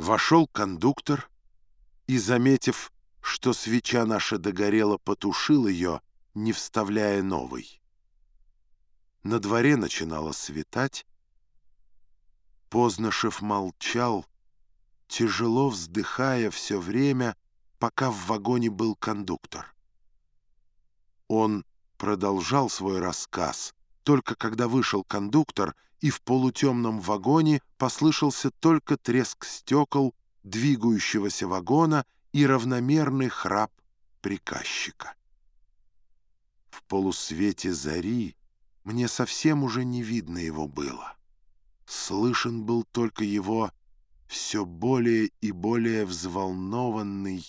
Вошел кондуктор и, заметив, что свеча наша догорела, потушил ее, не вставляя новой. На дворе начинало светать. Познашев молчал, тяжело вздыхая все время, пока в вагоне был кондуктор. Он продолжал свой рассказ, только когда вышел кондуктор, и в полутемном вагоне послышался только треск стекол двигающегося вагона и равномерный храп приказчика. В полусвете зари мне совсем уже не видно его было. Слышен был только его все более и более взволнованный,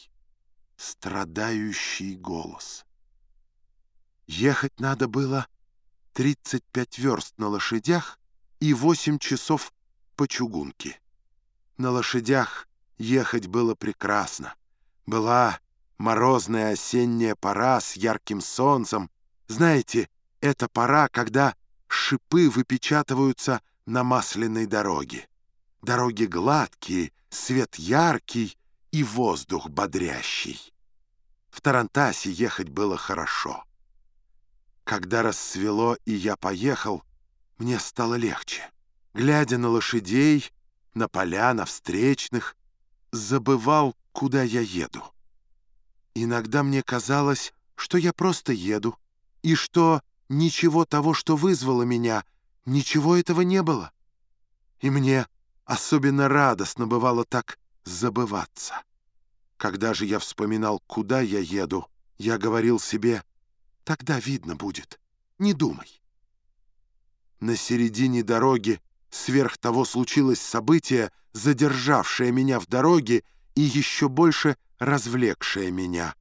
страдающий голос. Ехать надо было 35 верст на лошадях и 8 часов по чугунке. На лошадях ехать было прекрасно. Была морозная осенняя пора с ярким солнцем. Знаете, это пора, когда шипы выпечатываются на масляной дороге. Дороги гладкие, свет яркий и воздух бодрящий. В Тарантасе ехать было хорошо. Когда рассвело и я поехал, мне стало легче. Глядя на лошадей, на поля, на встречных, забывал, куда я еду. Иногда мне казалось, что я просто еду, и что ничего того, что вызвало меня, ничего этого не было. И мне особенно радостно бывало так забываться. Когда же я вспоминал, куда я еду, я говорил себе, тогда видно будет, не думай. На середине дороги сверх того случилось событие, задержавшее меня в дороге и еще больше развлекшее меня.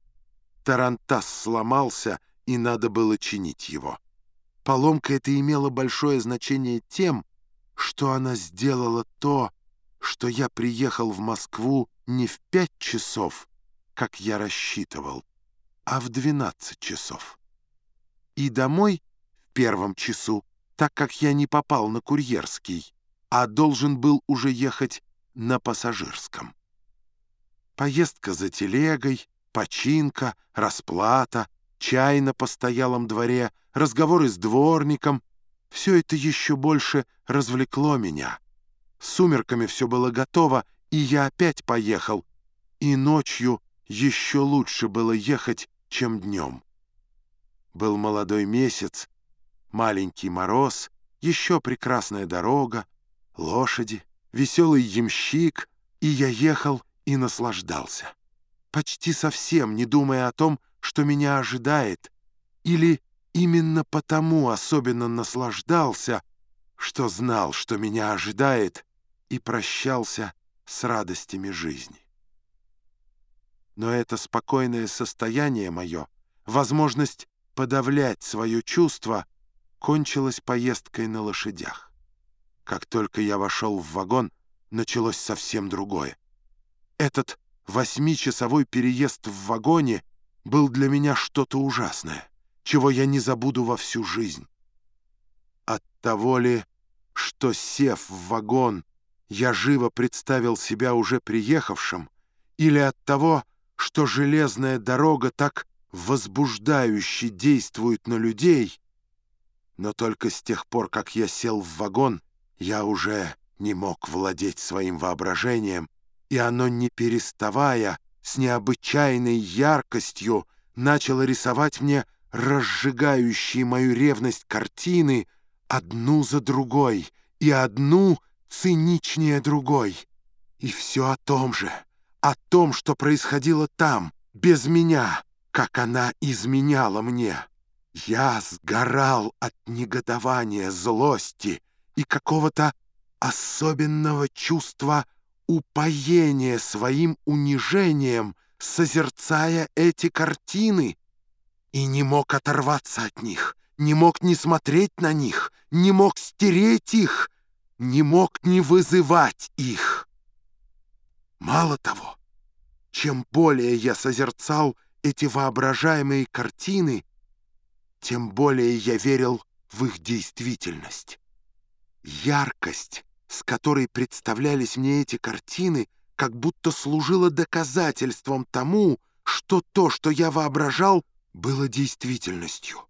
Тарантас сломался, и надо было чинить его. Поломка эта имела большое значение тем, что она сделала то, что я приехал в Москву не в пять часов, как я рассчитывал, а в двенадцать часов. И домой в первом часу, так как я не попал на курьерский, а должен был уже ехать на пассажирском. Поездка за телегой, починка, расплата, чай на постоялом дворе, разговоры с дворником — все это еще больше развлекло меня. Сумерками все было готово, и я опять поехал. И ночью еще лучше было ехать, чем днем. Был молодой месяц, маленький мороз, еще прекрасная дорога, лошади, веселый ямщик, и я ехал и наслаждался. Почти совсем не думая о том, что меня ожидает, или именно потому особенно наслаждался, что знал, что меня ожидает, и прощался с радостями жизни. Но это спокойное состояние мое, возможность подавлять свое чувство, кончилось поездкой на лошадях. Как только я вошел в вагон, началось совсем другое. Этот восьмичасовой переезд в вагоне был для меня что-то ужасное, чего я не забуду во всю жизнь. От того ли, что, сев в вагон, я живо представил себя уже приехавшим, или от того, что железная дорога так возбуждающе действует на людей, но только с тех пор, как я сел в вагон, я уже не мог владеть своим воображением, и оно, не переставая, с необычайной яркостью начало рисовать мне разжигающие мою ревность картины одну за другой, и одну циничнее другой. И все о том же, о том, что происходило там, без меня, как она изменяла мне. Я сгорал от негодования, злости, и какого-то особенного чувства упоения своим унижением, созерцая эти картины, и не мог оторваться от них, не мог не смотреть на них, не мог стереть их, не мог не вызывать их. Мало того, чем более я созерцал эти воображаемые картины, тем более я верил в их действительность. Яркость, с которой представлялись мне эти картины, как будто служило доказательством тому, что то, что я воображал, было действительностью.